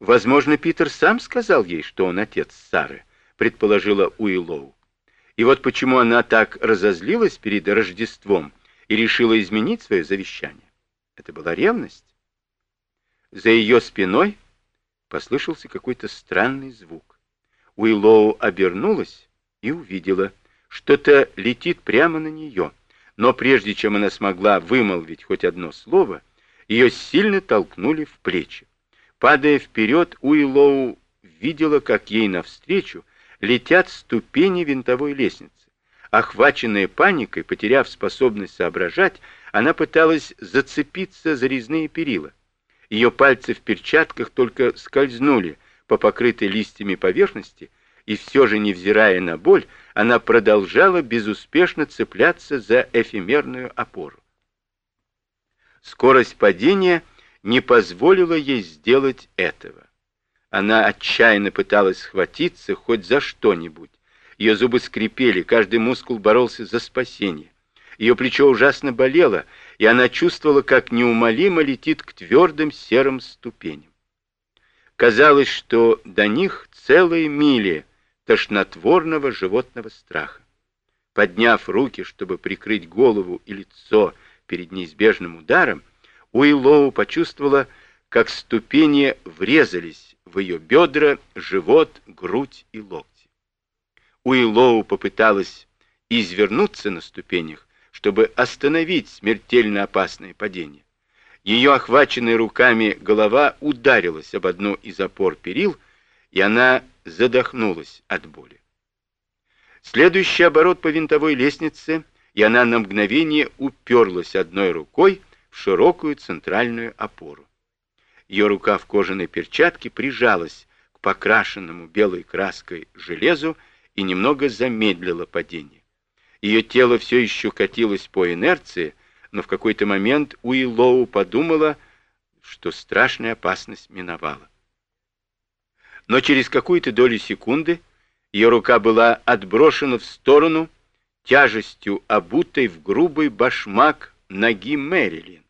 Возможно, Питер сам сказал ей, что он отец Сары, предположила Уиллоу. И вот почему она так разозлилась перед Рождеством и решила изменить свое завещание. Это была ревность. За ее спиной послышался какой-то странный звук. Уиллоу обернулась и увидела, что-то летит прямо на нее. Но прежде чем она смогла вымолвить хоть одно слово, ее сильно толкнули в плечи. Падая вперед, Уиллоу видела, как ей навстречу летят ступени винтовой лестницы. Охваченная паникой, потеряв способность соображать, она пыталась зацепиться за резные перила. Ее пальцы в перчатках только скользнули по покрытой листьями поверхности, и все же, невзирая на боль, она продолжала безуспешно цепляться за эфемерную опору. Скорость падения не позволила ей сделать этого. Она отчаянно пыталась схватиться хоть за что-нибудь. Ее зубы скрипели, каждый мускул боролся за спасение. Ее плечо ужасно болело, и она чувствовала, как неумолимо летит к твердым серым ступеням. Казалось, что до них целые мили тошнотворного животного страха. Подняв руки, чтобы прикрыть голову и лицо перед неизбежным ударом, Уиллоу почувствовала, как ступени врезались в ее бедра, живот, грудь и локти. Уиллоу попыталась извернуться на ступенях, чтобы остановить смертельно опасное падение. Ее охваченная руками голова ударилась об одну из опор перил, и она задохнулась от боли. Следующий оборот по винтовой лестнице, и она на мгновение уперлась одной рукой в широкую центральную опору. Ее рука в кожаной перчатке прижалась к покрашенному белой краской железу и немного замедлила падение. Ее тело все еще катилось по инерции, но в какой-то момент Уиллоу подумала, что страшная опасность миновала. Но через какую-то долю секунды ее рука была отброшена в сторону тяжестью, обутой в грубый башмак ноги Мэрилин,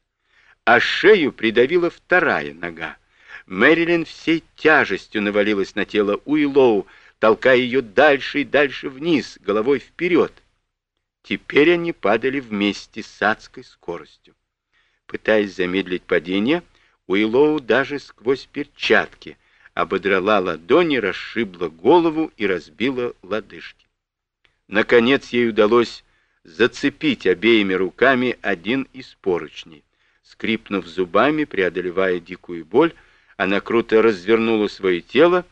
а шею придавила вторая нога. Мэрилин всей тяжестью навалилась на тело Уиллоу, толкая ее дальше и дальше вниз, головой вперед. Теперь они падали вместе с адской скоростью. Пытаясь замедлить падение, Уиллоу даже сквозь перчатки ободрала ладони, расшибла голову и разбила лодыжки. Наконец ей удалось зацепить обеими руками один из поручней. Скрипнув зубами, преодолевая дикую боль, она круто развернула свое тело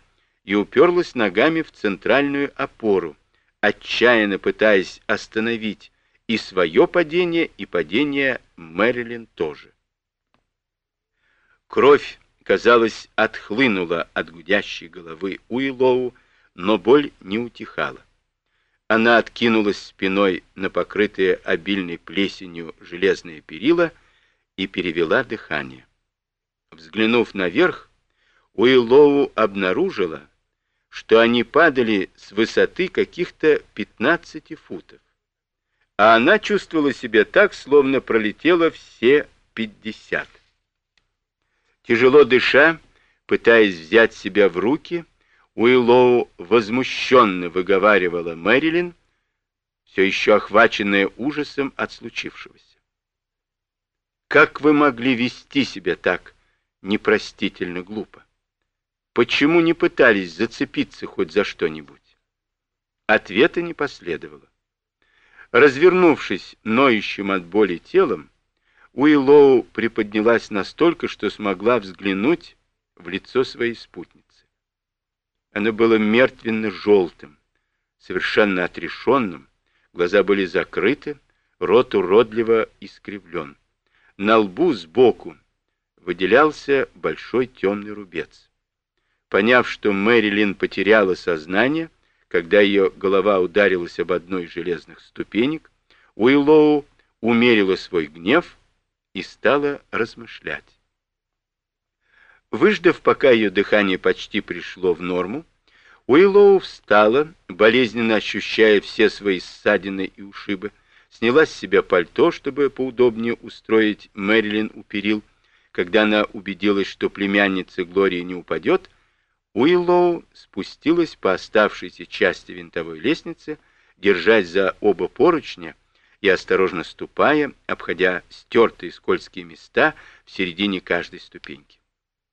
и уперлась ногами в центральную опору, отчаянно пытаясь остановить и свое падение, и падение Мэрилин тоже. Кровь, казалось, отхлынула от гудящей головы Уиллоу, но боль не утихала. Она откинулась спиной на покрытые обильной плесенью железные перила и перевела дыхание. Взглянув наверх, Уиллоу обнаружила, что они падали с высоты каких-то 15 футов. А она чувствовала себя так, словно пролетела все 50. Тяжело дыша, пытаясь взять себя в руки, Уиллоу возмущенно выговаривала Мэрилин, все еще охваченная ужасом от случившегося. «Как вы могли вести себя так непростительно глупо?» Почему не пытались зацепиться хоть за что-нибудь? Ответа не последовало. Развернувшись ноющим от боли телом, Уиллоу приподнялась настолько, что смогла взглянуть в лицо своей спутницы. Оно было мертвенно-желтым, совершенно отрешенным, глаза были закрыты, рот уродливо искривлен. На лбу сбоку выделялся большой темный рубец. Поняв, что Мэрилин потеряла сознание, когда ее голова ударилась об одной из железных ступенек, Уиллоу умерила свой гнев и стала размышлять. Выждав, пока ее дыхание почти пришло в норму, Уиллоу встала, болезненно ощущая все свои ссадины и ушибы, сняла с себя пальто, чтобы поудобнее устроить Мэрилин у перил, Когда она убедилась, что племянница Глории не упадет, Уиллоу спустилась по оставшейся части винтовой лестницы, держась за оба поручня и осторожно ступая, обходя стертые скользкие места в середине каждой ступеньки.